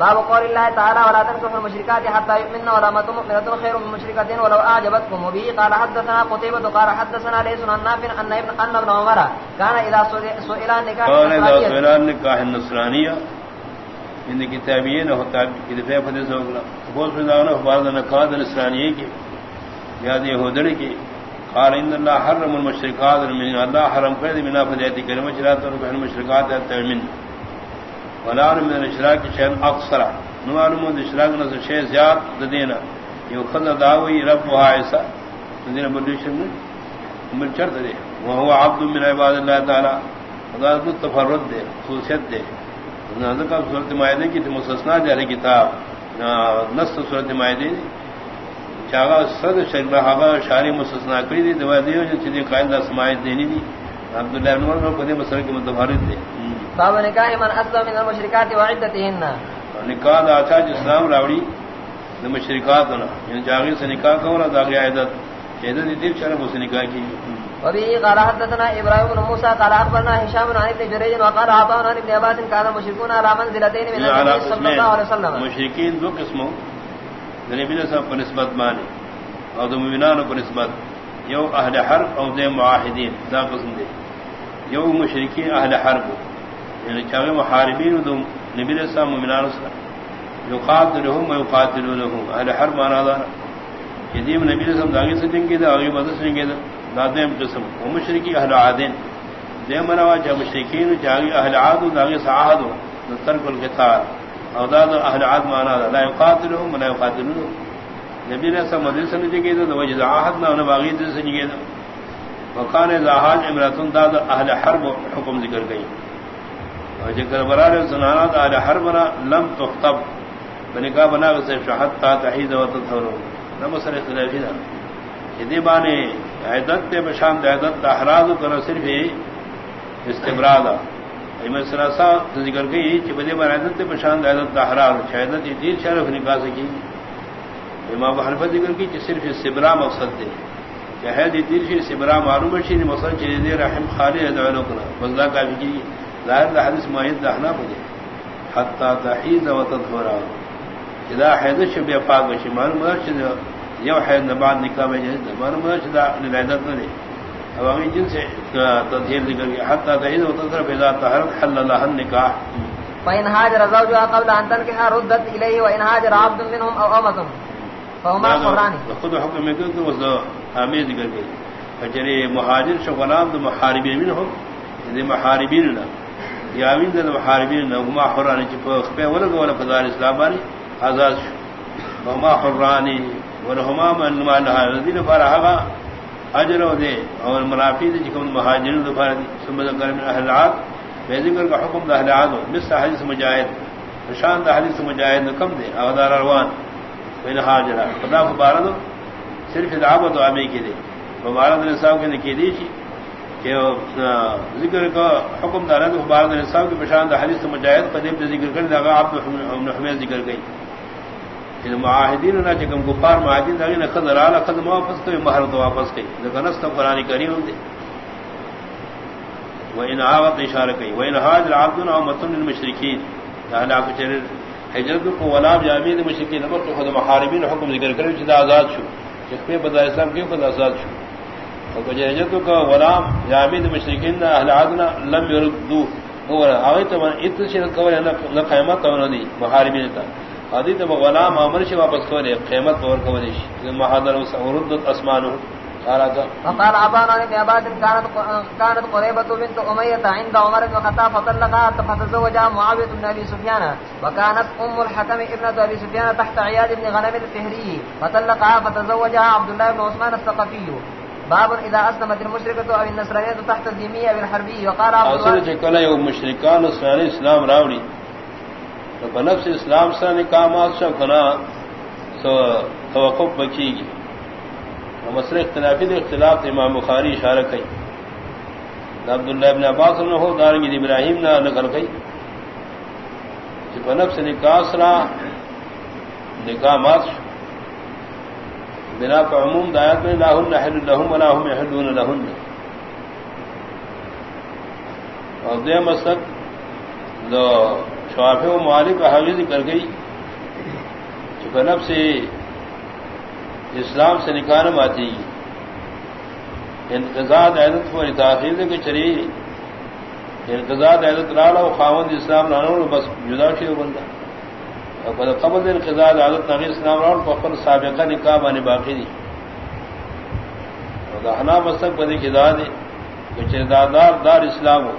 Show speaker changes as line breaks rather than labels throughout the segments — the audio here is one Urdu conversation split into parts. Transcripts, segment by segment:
باب قول الله تعالى ولا تنكحوا المشركات حتى يؤمنن ولا مؤمنة خير من مشركة ولو أعجبتكم وبه قال حدثنا قتيبة قال حدثنا ليس عن نافع أن ابن أن ابن عمر كان إذا سئل عن نكاح
قال إذا سئل عن نكاح النصرانية ان کتابین ہوتا کتاب حدیث ہوگا بہت سے بعض نکاح النصرانیہ کی یاد یہودڑی کی قال ان الله حرم المشركات من الله حرم قید من فدیت کلمہ چرات اور بہن مشرکات تمن ولا من الاشراك شيء اكثر نوالم من الاشراك نز شيء زیاد دینا. یو خذ داوی رب عائشہ دینا بدیشن من چرت دے وهو عبد من عباد الله تعالی. خدا تو تفرد دے خصوصیت دے نہ کا صورت مائدہ کی مستثنا دے کتاب. نص صورت مائدہ چاغا صد شربہ ہوا شاری مستثنا کری دی. دوا دیو جو چیزیں قائل دا سمایت دینی دی. عبداللہ بن عمر کو دے مسئلہ کی متفارد دے
باب نکاح من اسلم من المشرکات وعدتهن
نکاح دا اچھا اسلام راوڑی دا مشرکات نا یعنی جاغی سے نکاح کورا دا غی عیدت عیدت دیر شرف اس نکاح کی
وبه قال حدثنا ابراهيم بن موسى قال اخبرنا هشام عن ابن جريج وقال عطاء ابن عباس كان المشركون على منزلتين من النبي صلى الله عليه وسلم.
مشركين دو قسموں نبی صاحب پر نسبت مانے اور دو مومنانوں پر نسبت. یو اہل حرب اور دے معاہدین دا قسم دے یو مشرکی اہل حرب. یعنی چاہے محاربین دو نبی صاحب مومنانوں سے یقاتلہم و یقاتلونہم. اہل حرب مانا دارا یدیم نبی صاحب داگی سے جنگی دا آگی بدس جنگی دا دا دیم قسم و مشرکی اہل عادین. دیم منوا چاہ مشرکین چاہے اہل عاد داگی سعادو ترک القتال. اوداد اہل عاد مانا دا لا يقاتلهم ولا يقاتلون نبی نے سب مدرسہ میں جگہ تو وجہ عہد نہ انہاں باغی دل سے جگہ وقان زاحاج امراتن داد اہل حرب حکم ذکر گئی اور ذکر برار زنانات اہل حرب لم تخطب. بنکاح بنا سے شہادت تا تحید و تطہر نہ سر خلافی نہ یہ بانے عیدت تے بشام عیدت احراز کر صرف استبرادا ایمن سراسا ذکر گئی کہ بدے برادت تے پشان عیدت احرار شہادت دیر شرف نکاح سکی امام حنفہ ذکر کی کہ صرف سبرا مقصد دے کہ ہے دی دیر شی سبرا معلوم شی مقصد چے دے رحم خالی ہے دعو کنا بزلا کا بھی ظاہر دا حدیث ماہد دہنا بدے حتا تحید و تطہرا اذا حید شبی پاک شی معلوم ہے یو حید نباد نکاح میں جائز معلوم ہے دا عیدت نہ اوامی جن سے تدھیر ذکر گیا حتی تحید و تصرف اذا تحرد حل لها النکاح.
فإن هاجر زوجها قبل أن تنكحها ردت إليه وإن هاجر عبد منهم أو أمة. فهما حران.
خود حکم میں کہتے ذکر گئی فجرے مہاجر شو غلام دو محاربین منهم دے محاربین نا. یامین دے محاربین نا. ہما حرانی چی خپے ولگ ولا فضار اسلام بانی آزاد شو. ہما حرانی ولہما من مالها الذين فرحها اجر دے. اور منافی دے جکم مہاجرین دفار دی. ثم ذکر من اہل العاد بے ذکر کا حکم دا اہل العاد مثل حدیث مجاہد. شان دا حدیث مجاہد کم دے. اودار روان بین حاجرہ. خدا مبارد صرف دعوت و عمی کی دے۔ مبارد نصاب کے نکی دی چی کہ ذکر کا حکم دا رد مبارد نصاب کی پشان دا حدیث مجاہد قدیم دا ذکر کر دا عبد حمید ذکر گئی کہ معاہدین نہ جکم گفار معاہدین دا نہ خضر اعلی خضر واپس کرے مہر تو واپس کرے لیکن اس نست قران کریم دے۔ و ان ہاں عاوت اشارہ کی و ان ہاں حاج العبد او متن المشرکین۔ اہل اکثر ہجرت کو ولا جامع مشرکین نمبر تو خود محاربین حکم ذکر کرے کہ آزاد شو۔ جتنے بدا اسلام کیوں بدا آزاد شو اور کہ جہجت کو غلام جامع مشرکین دا اہل عادنا لم یردو۔ اور آگئی تو من اتشر قول نہ قیمت تو دی محاربین تا حدیث میں غلام امر سے واپس کرے قیمت اور کو ودیش محاضر ورد اسمان قال
ابن عباد كانت كانت قريبه بنت اميه عند عمر بن الخطاب فطلقها فتزوجها معاويه بن ابي سفيان وكانت ام الحكم ابنه ابي سفيان تحت عياد بن غنم الفهري فطلقها فتزوجها عبد الله بن عثمان الثقفي. باب اذا اسلمت المشركه او النصرانيه تحت الذميه بالحربي وقال ابو
اصل يوم مشركان اسلام راوي تو نفس اسلام سے نکامات سے کنا تو توقف مسئلہ اختلافی دے، اختلاف امام بخاری اشارہ کئی۔ عبداللہ ابن عباس نے ہو دارنگی ابراہیم نہ نقل کئی۔ کہ نفس نکاح سرا بنا پر عموم دایات میں لاہن حل لہم ولا هم يحلون اور دے مسلک دو شوافی و مالک حویز کر گئی۔ چکہ سے اسلام سے نکالم آتی انتظاد عیدت کو تاخیر دے کے چلی۔ انتظاد عیدت لالا و خاوند اسلام لانا بس جدا شیر بندہ۔ اور قبل انقضاد عادت نبی اسلام لاؤ پخر سابقہ نکاح بانی باقی دی۔ دہنا مستق بدی کی داد دار دار اسلام ہو۔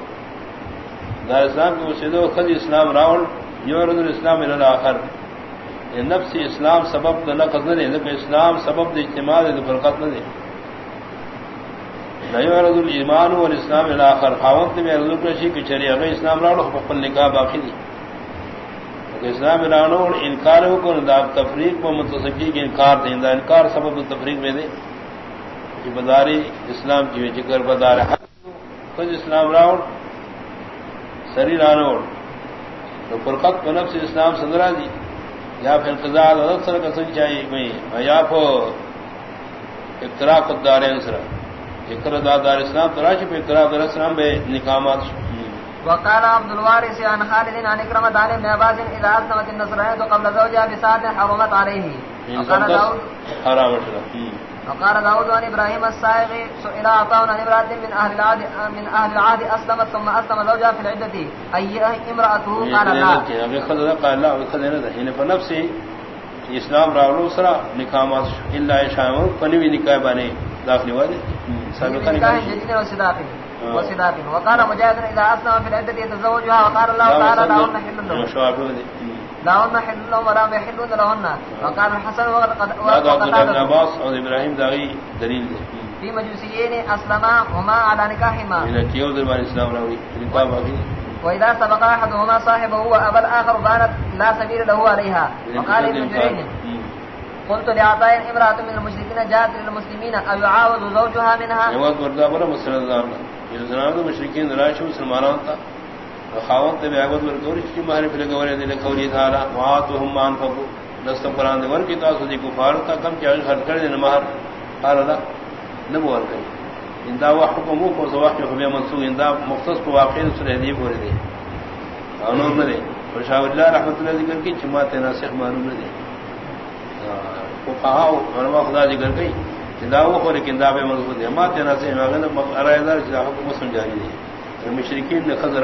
دار اسلام کو سید و خد اسلام راول، یو رد الاسلام آخر نفس اسلام سبب نہ نقص نہ دے اسلام سبب دے اجتماع دے برکت نہ دے نیو رد الایمان والاسلام الاخر خاوت ہاں، میں رضو کشی کی چری اگر اسلام راول حقوق نکاح باقی دی اسلام رانو انکار ہو کو تفریق کو متصفی کے انکار دیں انکار سبب تفریق میں دے کہ بداری اسلام کی ذکر بدار خود اسلام راؤ سری رانوڑ تو فرقت کو نفس اسلام سندرا دی یا پھر قضا عدد سر کا سن چاہیے میں یا پھو اقترا قدار انسرا اقرا دار اسلام تراشی پہ اقرا دار اسلام بے نکامات
وقال عبد الوارث عن خالد عن اكرم دار بن عباس اذا اثنت النصرانيه قبل زوجها بساعه حرمت عليه.
وقال داود حرام
وقال داود عن ابراهيم السائغ سئل عطاء عن امراه من اهل العهد من اهل العهد اسلمت ثم اسلم زوجها في العده اي امراته قال لا.
قال لا خذنا ذهين فنفسي اسلام راولو سرا نکامات الا شامل فنوی نکاح بنے داخل ہوا دے
سابقہ نکاح جتنے وسداقی وصداق وقال مجاهد اذا اسلم في العده يتزوجها وقال الله تعالى لا نحل له. لا نحل له ولا يحل لهن. وقال الحسن وقد
وقال عباس اور ابراہیم داغی دلیل دے
في مجوسيين اسلما هما على نكاحهما.
الى كيو دربار اسلام راوي. نکاح باقی
واذا سبق احدهما صاحبه وابى الاخر بانت لا سبيل له عليها. وقال ابن جريج قلت لعطاء امراه من المشركين جاءت للمسلمين او يعاوض زوجها منها؟
يوقف بردا برا مسلمان زنان مشرکین راشو مسلمانوں تا. خاوت تے بیعت ورکور کی مہر پھر گورے دے کوری تھارا واتهم مان فقو دست قران دے ور کی تاسو دی کفار تا کم کیا خرچ کر دے مہر قال لا نبو ور کئی اندا وہ حکم کو سو وقت ہمیں منسوخ اندا مختص کو واقع سورہ دی بول دے۔ انور نہ دے۔ اور شاہ اللہ رحمت اللہ ذکر کی جماعت ناسخ معلوم نہ دے۔ کو کہا علماء خدا ذکر گئی داو کو لیکن دا بے مضبوط ہے ما تینا سے مغن ارائے دار جدا حکم سمجھائی دی۔ مشرکین نے خضر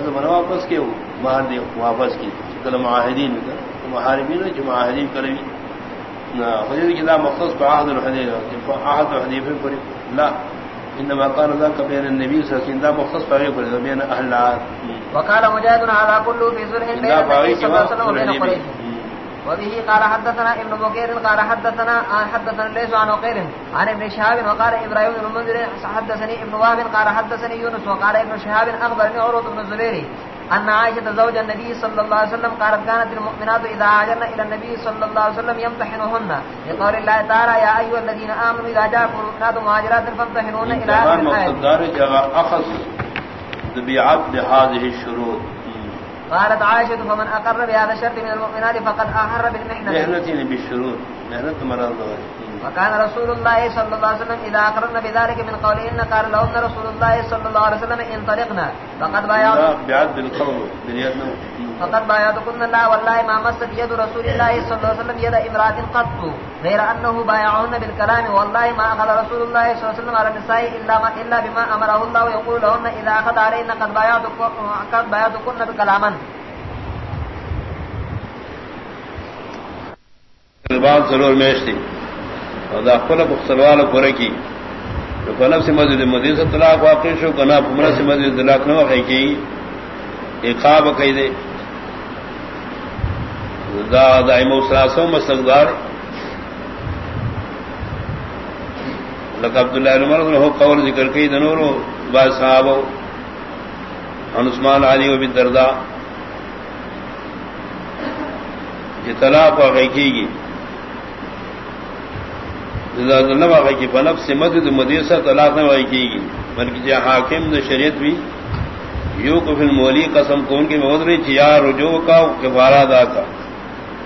نے واپس کیو مہر دی واپس کی۔ کل معاہدین کا محاربین جو معاہدین نا حضرت کی دا مختص بعہد الحدیث عہد الحدیث پر لا انما قال ذلك بين النبي صلى الله عليه وسلم مختص فريق بين اهل
وقال مجاهد على كل في ذره بين النبي صلى الله عليه وسلم وبين قريش وبه قال حدثنا ابن بكير قال حدثنا حدثنا ليس عن وقيل عن ابن شهاب وقال ابراهيم بن المنذر حدثني ابن وهب قال حدثني يونس وقال ابن شهاب اخبرني عروه بن الزبير ان عائشه زوج النبي صلى الله عليه وسلم قالت كانت المؤمنات اذا هاجرن الى النبي صلى الله عليه وسلم يمتحنهن. لقول الله تعالى، يا ايها الذين امنوا اذا جاءكم المؤمنات مهاجرات فامتحنوهن الى اخر الايه
اخذ بعبد هذه الشروط.
قالت عائشة، فمن أقر بهذا الشرط من المؤمنات فقد أحر بالمحنة
مهنة بالشروط مهنة مرض.
وكان رسول الله صلى الله عليه وسلم إذا أقررنا بذلك من قولهن قال لهم رسول الله صلى الله عليه وسلم انطلقنا فقد بايعت
بعد بالقول باليد
فقد بايعتكن الله والله ما مست يد رسول الله صلى الله عليه وسلم يد امرأة قط غير أنه بايعهن بالكلام والله ما أخذ رسول الله صلى الله عليه وسلم على النساء إلا, ما إلا بما أمره الله ويقول لهن إذا أخذ عليهن قد بايعتكن بكلاما.
الباب ضرور میشتی اور داخل سلوال پورے کی. فلب سے مسجد مدیر سے طلاق واقع شو کنا پمرا سے مسجد طلاق نہ واقع کی اقاب کہی دے دا دائم سلاسو مستقدار. لک عبداللہ عمر ہو قول ذکر کی دنور بعض صحابہ عن عثمان علی و بالدرداء یہ طلاق واقع کی گئی گی کی فنب سے مدد مدیسہ طلاق نہ وائی کی گی۔ بلکہ جہاں حاکم نے شریعت بھی یو کو پھر مولی قسم کون کی محد رہی تھی، یا رجوع کا کفارہ دا کا،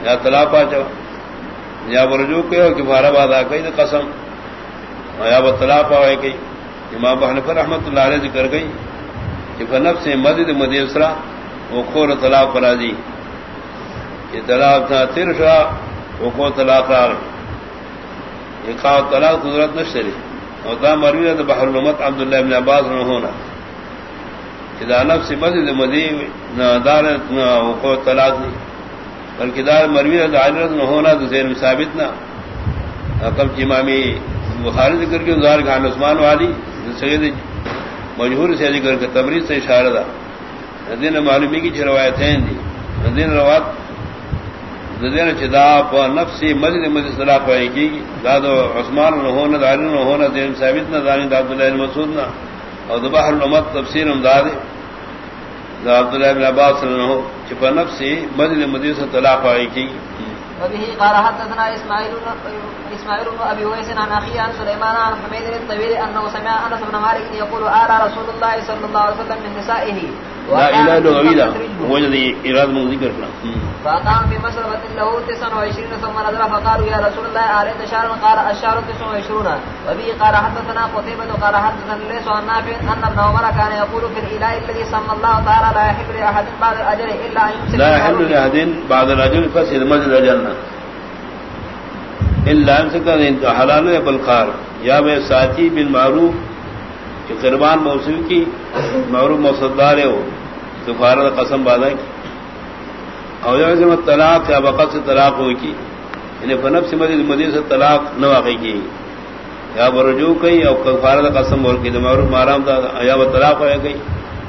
یا طلاق آ چا یا رجوع کے ہو کفارہ باد آ گئی قسم۔ یا وہ طلاق آئے گئی امام بہن پر رحمت اللہ علیہ ذکر گئی کہ فنب سے مدد مدیسرا وہ خور طلاق پر راضی۔ یہ طلاق تھا، تیر وہ کو طلاق را یہ خواہ طلاق قدرت نشتری. اور دا مروی دا بحر الامت عبداللہ ابن عباس نہ ہونا. دا نفس مزید مدی نہ دار نہ طلاق نہیں. بلکہ دار مروی دا عجرت نہ ہونا تو زیر ثابت نہ کب امامی بخاری ذکر کے ظاہر خان عثمان والی سید مجہور سے ذکر کے تبریز سے اشارہ تھا دین معلومی کی چھ روایتیں دی. دین روات دین چدا پ نفسی مسجد مسجد صلاح پائے کی داد عثمان نہ ہونا دار نہ ہونا دین ثابت نہ دانی عبد اللہ مسعود نہ اور بحر الامت تفسیر امداد عبد اللہ بن عباس نہ ہو چپ نفسی مسجد سے طلاق پائے کی
وبه قال حدثنا اسماعيل اسماعيل بن ابي ويس عن اخي عن سليمان عن حميد الطويل انه سمع انس بن مالك يقول رسول الله صلى الله عليه وسلم من نسائه.
لا اله الا الله وجد اراد من ذكر
فقام مسربة له 29 ثم نظر فقالوا يا رسول الله عليك شهر قال الشهر 29 وبه قال حدثنا قتيبة قال حدثنا ليس عن نافع ان ابن عمر كان يقول في الاله الذي سمى الله تعالى لا يحب لاحد بعد الاجر الا ان يمسك
لا يحل لاحد بعد الاجر فسد مسجد الجنه الا يمسك انت حلال ہے بلقار یا بے ساتھی بالمعروف کہ قربان کی معروف مصدار ہے وہ تو فارغ قسم بادہ کی. اور جب طلاق یا بقت سے طلاق ہوئی کی انہیں فنب سے مدد مدد سے طلاق نہ واقع کی یا برجو کئی اور فارغ قسم بول کی معروف مارام تھا یا وہ طلاق ہو گئی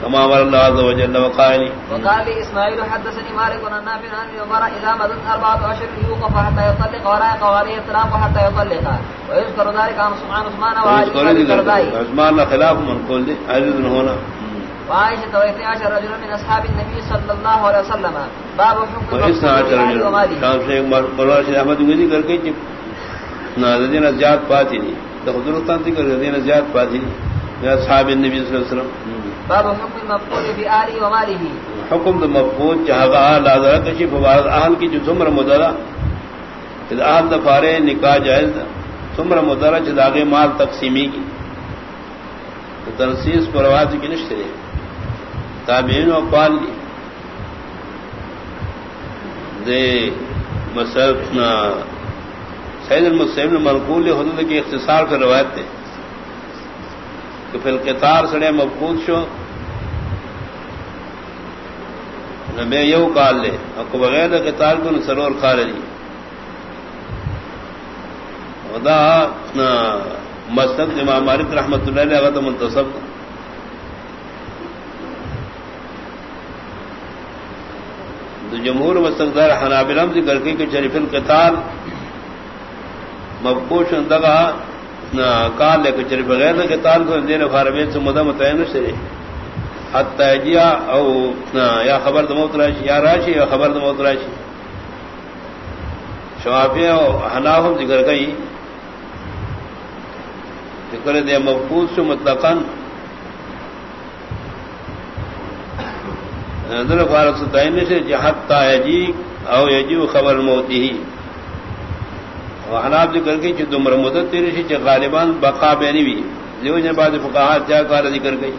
كما امر الله عز وجل وقال
وقال اسماعيل حدثني مالك عن نافع عن عمر اذا مضت اربعه اشهر يوقف حتى يطلق ولا قواري الطلاق حتى يطلق. ويذكر ذلك عن عثمان عثمان
وعائشه عثمان خلاف منقول عزيز هنا.
وعائشة وإثنى عشر رجل من أصحاب النبي صلى الله عليه وسلم. باب حكم
وإثنى عشر رجل کر کے نازدین پاتی نہیں. تو خدرتان تھی کر دین زیاد پاتی نہیں. اصحاب النبی صلی اللہ علیہ وسلم.
باب المفقود بآله وماله
حکم مفقود جہاں لازر کشی فوارد اہل کی جو مدرہ اہل دفارے نکاح جائز سمر مدرہ چاگے مال تقسیمی کی. تنسیس پر روایت کی نشتے تابعین و قال لی دے مسئلہ سید المسلم نے منقول حدود کی اختصار پر روایت تھے کہ پھر قطار سڑے مفقود شو میں یو کال لے، اور کو بغیر قطار کو سرور کال جی خدا مسد امام مالک رحمت اللہ علیہ اگر تو منتصب تو جمہور مستقدار حنابلم سے کر کے کہ شریف القتال مفقوش دگا کال لے کچھ بغیر کے تال کو دین فاربین سے مدہ متعین سے حتیجیا او یا خبر دموت راشی، یا راشی یا خبر دموت راشی۔ شوافی او حناف ذکر گئی ذکر دے مفقود سے مطلقاً نظر فارغ سے تعین سے حتی یجی او یجی خبر موتی ہی۔ وحناب ذکر گئی کہ دمر مدت تیری سی غالبان بقا بینی بھی۔ دیو جن بعد فقاہات کیا کار ذکر گئی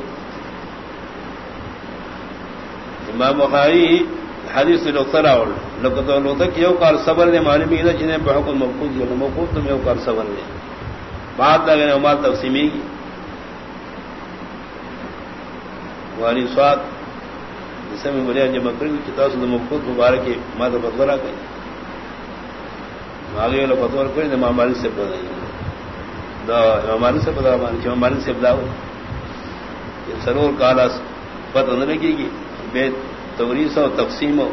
امام بخاری حدیث لوکتر آور لوکتر لوکتر کہ یو کار صبر دے معنی بھی دا جنہیں بحکم مفقود دیا مفقود تم یو کار صبر دے۔ بات لگنے عمال تقسیمی کی۔ وانی سواد جسے میں بلیا جمع کریں گی چتا سو مفقود مبارک مادہ بدورہ گئی آگے والا فتور کرے تو ماماری سے ماماری سے پتا ماماری سے بلاؤ سرور کالا پتہ نہ لگے گی بے توریس ہو تقسیم ہو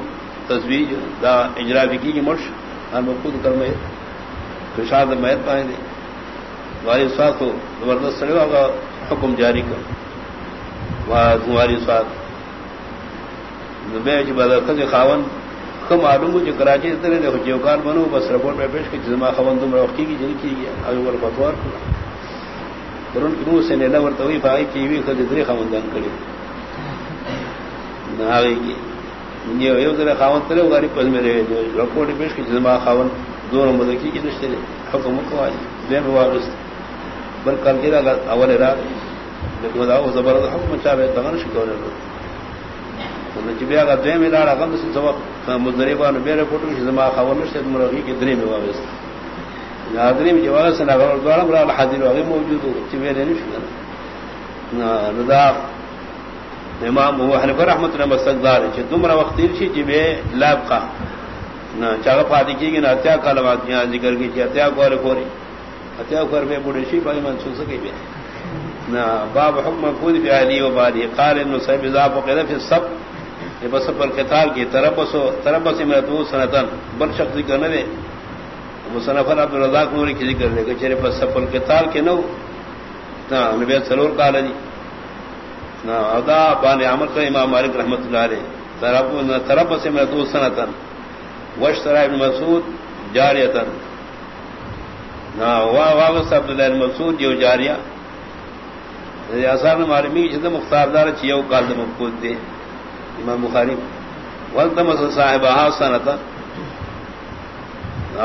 تصویر دا اجرا بھی کی مرش ہر میں خود کر میں کشاد محت پائیں دے تمہاری ساتھ ہو زبردست حکم جاری کر تمہاری ساتھ بے بدرخت خاون کم معلوم ہو جو کراچی اتنے دیکھو جیوکار بنو بس رپورٹ میں پیش کی جزما خبر تم رفتی کی جن کی گیا ابھی وہ پتوار کھلا قرون کی روح سے نیلا ورت ہوئی بھائی کی ہوئی خود اتنے خاون دن کری نہ آگے کی یہ ذرا خاون تلے گاری پل میں رہے جو رپورٹ پیش کی جزما خاون دونوں مدکی کی کہ رشتے حکم کو آئی بے واپس بل کل کی اول رات لیکن زبردست حکم چاہے تغن شکونے بیا کا سے سبق میرے فوٹو کی زما خبر مرغی میں واپس میں جواب سے نہ حاضر موجود ہو نہیں نہ رضا امام ابو حنیفہ رحمۃ اللہ مستقدار ہے تمرا وقت تھی لاب کا نہ چاغ پادی کی کہ نہ اتیا کلمات یہاں ذکر کی تھی اتیا کو کوری. اتیا کو میں بڑے شی بھائی من سن سکے بھی نہ باب حکم خود بھی علی و باری قال انه صاحب اضافه قد یہ بس پر قتال کی تربس و تربس میں سنتن بل شخص ذکر نہ دے۔ مصنف عبد الرزاق نوری کی ذکر لے کہ چرے بس پر قتال کے نو۔ نہ نبی سرور قال جی نہ ادا بان عمل کا امام مالک رحمۃ اللہ علیہ۔ ترب تربس میں تو سنتن وش سرا ابن مسعود جاریتن نہ وا واغس عبد الله المسعود جو جاریہ۔ آسان معلومی جد مختار دار چیو کال مفقود دے۔ امام بخاری والتمس صاحب حسنتا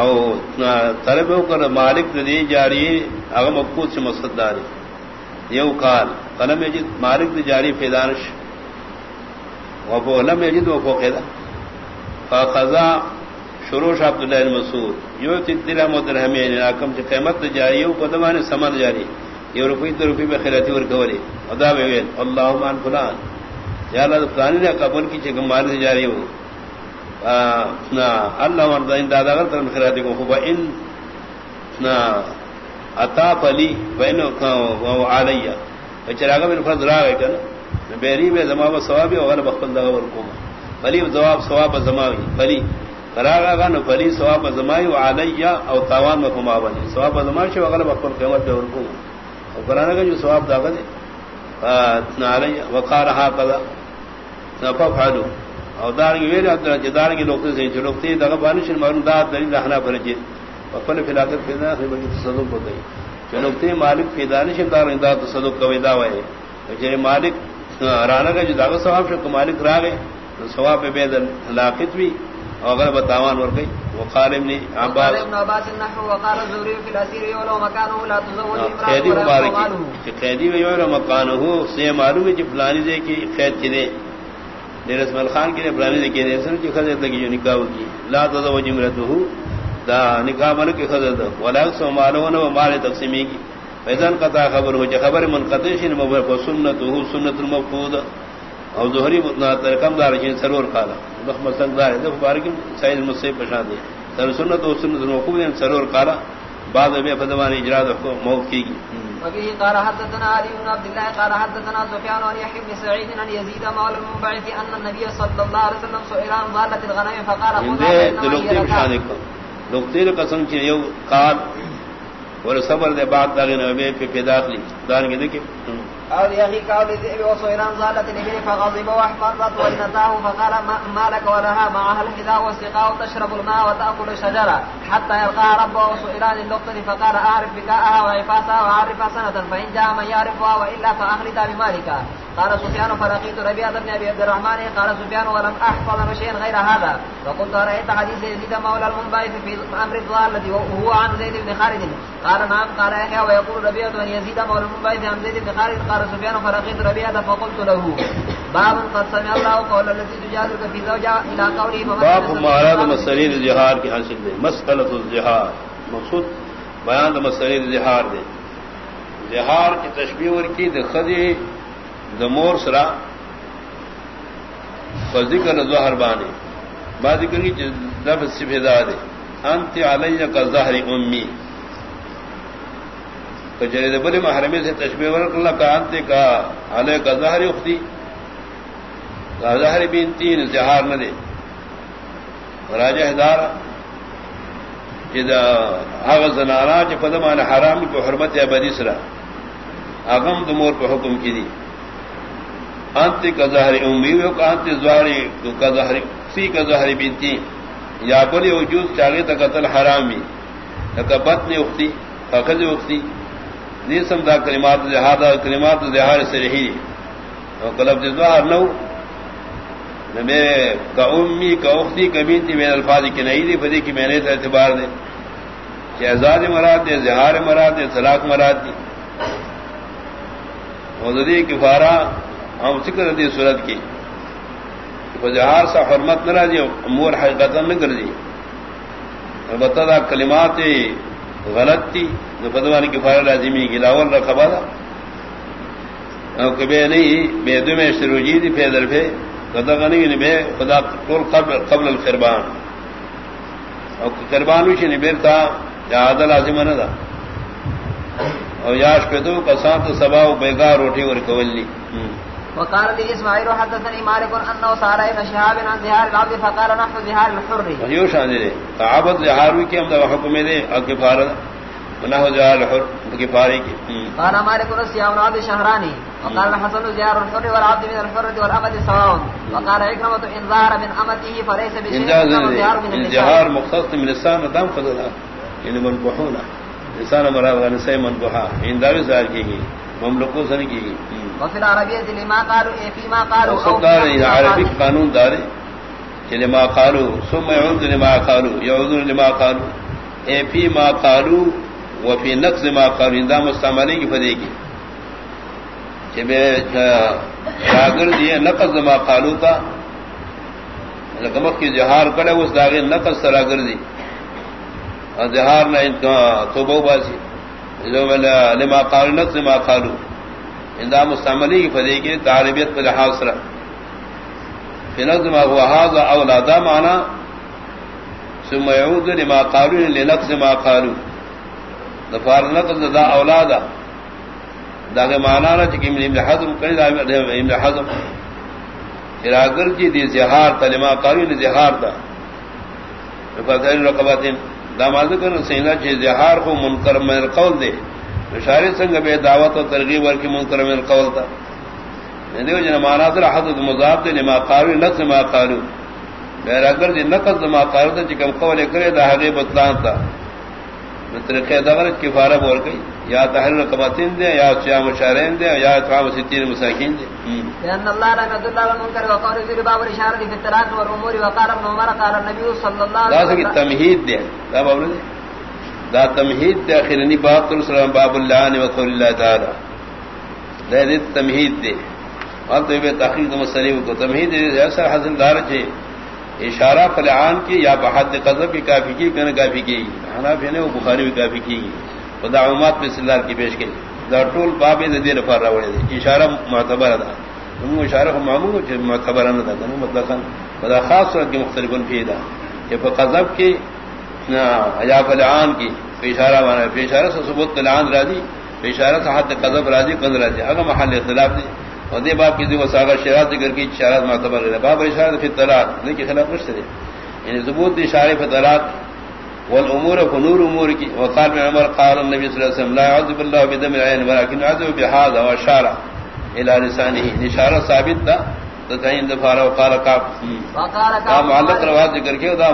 او طلب کر مالک دی جاری اغه مفقود سے مقصد یو قال قلم یجد مالک دی جاری فیدانش و ابو لم یجد و فوقدا فقضا شروع عبد الله المسعود یو تدلا مدرهمین اکم چې قیمت جاری او قدمانه سمن جاری یہ روپی تو روپی میں خیراتی اور گوری ادا میں اللہ مان فلان یا اللہ فلانی نے قبول کی چکم مار سے جاری ہو۔ اللہ مان دادا کر طرف خیراتی کو خوبا ان اتا پلی بہن علیہ۔ چراغا میرے فرض رہا ہے کہ بیری میں زما ثوابی اور بخل دغا ورکوم پلی جواب ثواب زماوی، پلی۔ کراغا گا نو پلی ثواب زمائی و علیہ او تاوان میں کما بنی ثواب زمائی شو اغلب بخل قیمت پہ ورکوم قرآن کا جو سواب داغ دے۔ وقار ہا فالو اور دار کی ویل جدار کی لوگ سے لوگتے دغا بانش معلوم دا دلیل رہنا برجے وفل فلاقت فیدا تصدق ہو گئی جو مالک فیدانش دار دا تصدق کا ودا وے جے مالک رانا کا جو داغ ثواب شک مالک را گئے تو ثواب بے لاقت بھی اگر بتاوان ور گئی وقال ابن عباس ابن عباس النحو وقال الزهري في الاسير يولو مكانه لا تزوج قیدی مبارک کہ قیدی و یولو مکانه سے معلوم ہے کہ فلانی دے کی قید کی دے۔ رسم خان کے فلانی دے کی دے سن کی خدمت لگی جو نکاح کی لا تزوج امرته دا نکاح مل کی خدمت ولا سو مالون و مال تقسیمی کی۔ فیضان قطع خبر ہو خبر منقطع شن مبارک سنته سنت المفقود۔ او ظہری متنا ترکم دار جن سرور کالا۔ دخ مسلک دار دخ بارک سید المصیب پشا دے۔ سر سنت و سنت موقوف دین سرور کالا۔ بعد ابھی فدوان اجراد کو موقف کی گی۔ وبه قال حدثنا علي بن عبد الله قال حدثنا سفيان عن يحيى بن سعيد عن يزيد مولى المنبعث ان النبي صلى الله عليه وسلم سئل عن ضالة الغنم فقال خذها لوقتی قسم کی یو قال اور صبر دے بعد داغن ابے پہ داخلی۔ دان کے دیکھیں۔
او يغي قال و وصيران ظالت الابن فغضب واحمرت وجنتاه فقال ما لك ولها معها الحذاء والسقاء تشرب الماء وتأكل الشجرة حتى يلقى ربه وسئلان اللقطة فقال أعرف بكاءها وعفاسها وعرفها سنة فإن جاء من يعرفها وإلا فأخلط بمالك. قال سفيان فرقيت ربيعة بن أبي عبد الرحمن. قال سفيان ولم أحفظ شيئا غير هذا. فقلت رأيت حديث يزيد مولى المنبعث في أمر الضالة وهو عن زيد بن خالد. قال نعم. قال يحيى ويقول ربيعة بن يزيد مولى المنبعث عن زيد بن خالد. قال سفيان فرقيت ربيعة. فقلت له باب قد سمع الله قول التي تجادلك في زوجها إلى قوله
باب ما أراد الزهار کی حاصل دے مسئلة الزهار مقصود بیان مسئلة الزهار دے زہار کی تشبیہ ورکی دخدی دمور سرا ذکر ظہر بانے بعد ذکر کی لفظ سفیدا دے انت علیہ کا ظہر امی کجرے بڑے محرمی سے تشبیہ ورک اللہ کا انت کا علیہ کا ظہر اختی ظہر بھی تین زہار نہ دے راجہ ہدار زنانا چ پدمان حرام کو حرمت یا بدیسرا اغم دمور پہ حکم کی دی انت کا ظاہر امیو کا انت ظاہری کا ظاہر سی کا ظاہر بنتی یا بلی وجود چاگے تک قتل حرامی لکا بطن اختی فخذ اختی، نیسم دا کلمات زہادہ کلمات زہار سے رہی۔ اور لفظ ظاہر نو میرے کا امی، کا اختی، کا بنتی میرے الفاظ کی نہیں دی، فدی کی میں نے اعتبار دے۔ کہ آزاد مراد دے، زہار مراد دے طلاق مراد دی اور کی فارا ہم ذکر دی صورت کی فجہار سا حرمت نہ راجی امور حقیقت نہ کر دی البتہ دا کلمات غلط تھی جو بدوان کی فائر لازمی کی لاول رکھا بدا کبھی نہیں بے دو میں شروجی تھی پھر در پہ خدا کا نہیں بے خدا طول قبل قبل القربان. اور قربان بھی نبیر تھا یا عادل لازم نہ تھا اور یاش پہ تو کسان تو سبا بیگار روٹی اور کولی
وقال لي اسماعيل حدثني مالك انه صار الى شهاب عن ظهار العبد فقال نحن ظهار الحر.
يو شان دي. تعبد ظهار کی ہم دا. حکم دے ظهار الحر کی
قال مالك الصيام عبد شهراني. وقال الحسن ظهار الحر والعبد من الحر والعبد سواء. وقال اكرمه ان ظهر من امته فليس بشيء.
ظهار مختص من لسان دم فضل. یعنی منبوحون. انسان مراد غنسے منبوحا. ان داوی ظاہر کی گئی مملکو سن کی گئی
وفي العربية لما قالوا إيه فيما قالوا
عربي قانون داري لما قالوا ثم يعود لما قالوا يعودون لما قالوا إيه فيما قالوا وفي نقص ما قالوا إذا مستعملين کی فدے کی۔ کہ بے شاگر دیئے نقص ما قالوا کا لکمت کی جہار کرے اس داغے نقص سراگر دی۔ اور جہار نہ توبہ باسی۔ لما قالوا نقص ما قالوا اندا مستعملی کی فدی کی تعریبیت پر لحاظ سرا فنظ ما هو هذا اولاد معنا ثم يعود لما قالوا لنقص ما قالوا. دفار نقص ذا اولاد. دا کے معنی نہ کہ ابن حزم کہیں دا ابن حزم. اگر جی دی زہار تلما قالوا لزہار دا فضل رقبات دا ماذا کرنا سینا چھ زہار کو منکر من القول دے. اشارے سنگ بے دعوت و ترغیب ور کی منکر من القول تھا دیو جن مانا در حد مضاف دے لما قالو نقص ما قالو. میرا اگر جن نقص ما قالو تھا چکم قول کرے دا حقی بطلان تھا طریقے دغرت کی فارہ بول گئی یا تحریر قباتین دے یا سیام شارین دے یا اتفام ستین مساکین دے.
لأن الله لم يدل على المنكر وقال في باب الإشارة في التراك والأمور وقال ابن عمر قال النبي صلى الله عليه
وسلم سکی تمہید دے. دا بابل دے. دا تمہید دے اخرنی باب تر سلام باب اللہ و قول اللہ تعالی. دا دے تمہید دے. اور تو بے تحقیق دا مسئلے کو تمہید دے اثر حاصل دار چھے. اشارہ فلعان کی یا بحد قذب کی کافی کی کن کافی کی. حنا پھینے یعنی وہ بخاری بھی کافی کی. خدا عمات پہ سلال کی پیش کی. دا ٹول باب دے دے رفار راوڑے دے. اشارہ معتبر دا. انہوں اشارہ کو معمول چھے، معتبر نہ دا. کنو مطلق خدا خاص صورت کی مختلف پھی دا. کہ قذب کی یا فلعان کی۔ پیشارہ مانا پیشارہ سے ثبوت فلعان راضی پیشارہ سے حد قذب راضی قدر راضی۔ اگر محل اختلاف دی اور دے باپ کسی کو ساگر شرات ذکر کی اشارات معتبر رہے باب اشارت فی طلاق، نہیں لیکن خلاف نشت دے یعنی ثبوت اشارے فی طلاق۔ والامور فنور امور کی۔ وقال میں عمر، قال النبی صلی اللہ علیہ وسلم، لا يعذب الله بدم العين ولكن يعذب بهذا واشارہ الى لسانه۔ یعنی اشارہ ثابت تھا۔ تتعین دفارہ وقال قام معلق رواز ذکر کے دا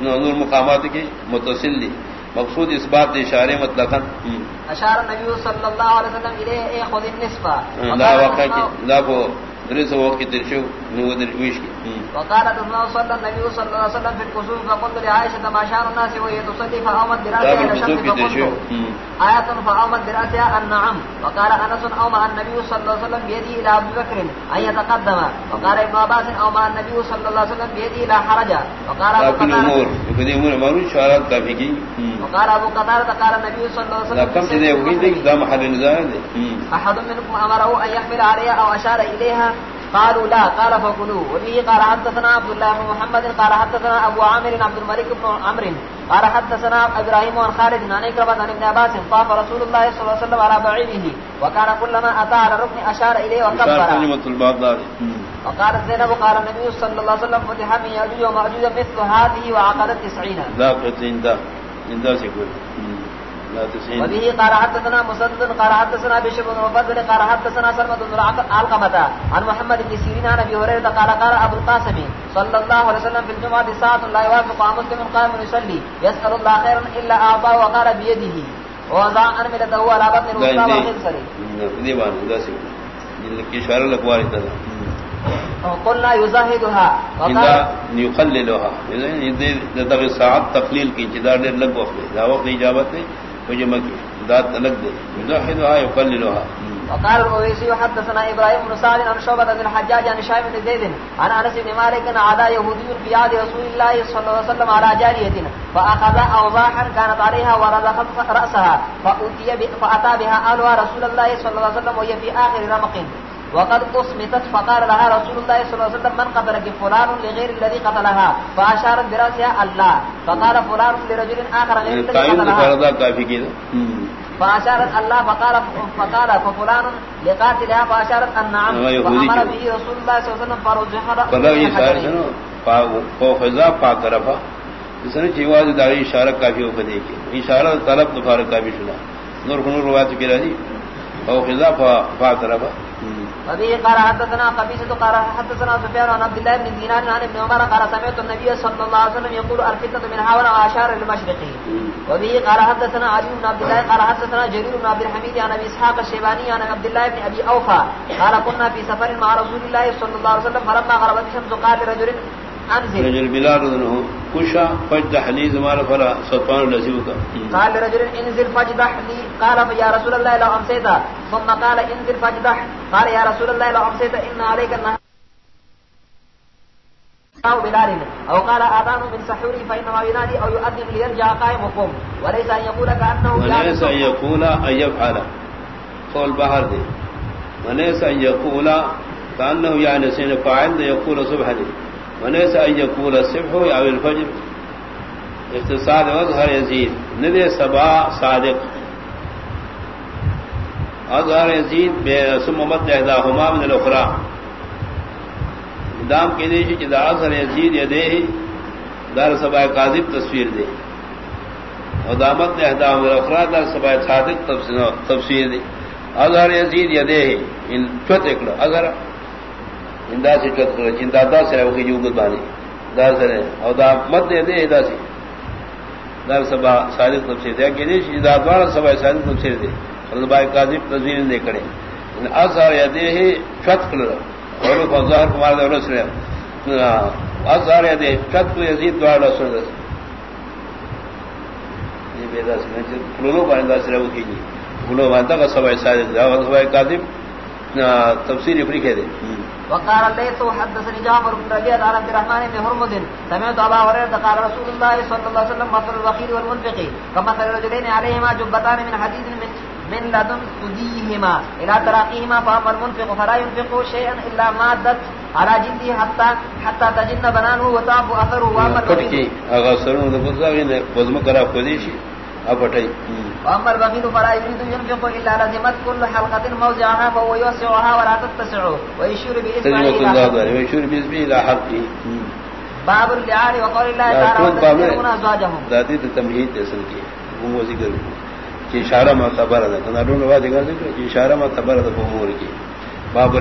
نور مقامات کی متصل لی مقصود اس بات اشارے مطلقا۔
اشار نبی صلی اللہ علیہ وسلم الیہ اے خود النصفہ
دا واقع کی دا کو درس وقت کی ترشو نو درویش کی۔
وقال ابن صلى النبي صلى الله عليه وسلم في الكسوف فقلت لعائشة ما شان الناس وهي تصلي فأومت براسها إلى الشمس فقلت آية فأومت براسها النعم وقال أنس أومى النبي صلى الله عليه وسلم بيده إلى أبي بكر أن يتقدم. وقال ابن عباس أومى النبي صلى الله عليه وسلم بيده إلى حرج وقال أبو
کی
وقال أبو قتادة قال النبي صلى الله عليه وسلم
كم وقيل ذلك دا محل نزاع
أحد منكم أمره أن يحمل عليها أو أشار إليها قالوا لا قال فقلوا. وبه قال حدثنا عبد الله بن محمد قال حدثنا ابو عامر عبد الملك بن عمرو قال حدثنا ابراهيم عن خالد عن اكرمه عن ابن عباس طاف رسول الله صلى الله عليه وسلم على بعيره وكان كلما اتى على الركن اشار اليه وكبر. وقال زينب قال النبي صلى الله عليه وسلم فتح من ياجوج وماجوج مثل هذه وعقدت تسعين.
لا قتل دا دا سيكون
وبه قال حدثنا مسدد قال حدثنا بشر بن مفضل قال حدثنا سلمة بن عن محمد بن سيرين عن ابي هريرة قال قال ابو القاسم صلى الله عليه وسلم في الجمعة ساعة لا يوافق مسلم قائم يصلي يسأل الله خيرا إلا أعطاه وقال بيده. ووضع على بطن الوسطى
ديوان کی اشارہ لگواری تھا
قلنا يزاهدها
وقال يقللها. اذا تقلیل کی جدار لگ وقت. دا وقت اجابت نہیں مجھے مکی الگ دے مزاحدها يقللها
وقال الأويسي حدثنا إبراهيم بن سعد عن شعبة بن الحجاج عن شايب بن زيد عن أنس بن مالك عدا يهودي في عهد رسول الله صلى الله عليه وسلم على جارية فأخذ أوضاحا كانت عليها ورضخت رأسها فأتي فأتى بها آلها رسول الله صلى الله عليه وسلم وهي في آخر رمق وقد قسمتت فقال لها رسول الله صلى الله عليه وسلم من قتلك؟ فلان لغير الذي قتلها. فأشارت برأسها الله فقال فلان لرجل آخر غير الذي قتلها. فأشارت الله فقال فقال ففلان لقاتلها. فأشارت النعم فأمر به رسول الله صلى الله عليه وسلم فرجح
رأسه فوخذا فاقرفا جسنے چیواز داری اشارہ کافی ہو دے کے اشارہ طلب دفار کافی شنا نور خنور روایت کی رہی او خذا فاقرفا
وبه قال حدثنا قبيسة قال حدثنا سفيان عن عبد الله بن دينار عن ابن عمر، قال سمعت النبي صلى الله عليه وسلم يقول الفتنة من حاول واشار للمشرق وبه قال حدثنا علي بن عبد الله، قال حدثنا جرير بن عبد الحميد عن ابي اسحاق الشيباني عن عبد الله بن ابي اوفى قال كنا في سفر مع رسول الله صلى الله عليه وسلم، فلما غربت الشمس قال لرجل انزل
رجل بلال كشا فجدح لي زمان فلا سلطان الذي
قال لرجل انزل فجدح لي قال يا رسول الله لو امسيت ثم قال انزل فجدح قال يا رسول الله لو امسيت ان عليك النهار او بلال. او قال اذان من سحوري فانما ينادي او يؤذن ليرجع قائمكم وليس ان يقول كانه
وليس ان يقول ان يفعل قول بحر دي وليس ان يقول كانه يعني سين فاعل يقول صبح دي وليس ان يقول الصبح او الفجر. اختصار اظهر يزيد ندي سبا صادق. اظہر یزید بے سمت احداہما من الاخرى. دام کے دیشی چی دا اظہر یزید یدے ہی دار سبا قاذب تصویر دے. اور دامت احداہما من الاخرى دار سبا صادق تفسیر دے. اظہر یزید یدے ہی، ان چوت اکڑا اگر اندا سے چوت اکڑا چندہ دا سے رہو کی جوگت بانی دا سے رہے اور دامت یدے ہی دا سے دار سبا صادق تفسیر دے کہ دیشی دا دوارا سبا صادق تفسیر دے رضبائی قاضب تزویر دے کرے اظہر یدے ہی چت کلر اور ظاہر کمار دے رس رسل اظہر یدے چت کو یزید دوار رسول دے یہ بے بیدا سنے کلولو باندھا سرے وہ کیجیے کلو باندھا کا سبا صادق دے رضبائی قاضب تفسیر افری کہہ دے
وقال الليث حدثني جعفر بن ربيعة عن عبد الرحمن بن هرمز. سمعت أبا هريرة قال رسول الله صلى الله عليه وسلم مثل البخيل والمنفق كمثل رجلين عليهما جبتان من حديد من من لدن تديهما الى تراقيهما فاما المنفق فلا ينفق شيئا الا مادت على جلده حتى حتى تجن بنانه وتعب اثره واما
البخيل اغا سرون دبزاغين وزم كرا ابټي
واما البخيل فلا يريد ينفق الا لازمت كل حلقه موضعها فهو يوسعها ولا تتسع ويشير باسمه
ويشير باسمه الى حقه
باب اللعان وقول الله تعالى
ازواجهم ذاتي تمهيد اصل کی وہ ذکر اشارہ معتبر ہے اشارہ معتبر ہے کی بابر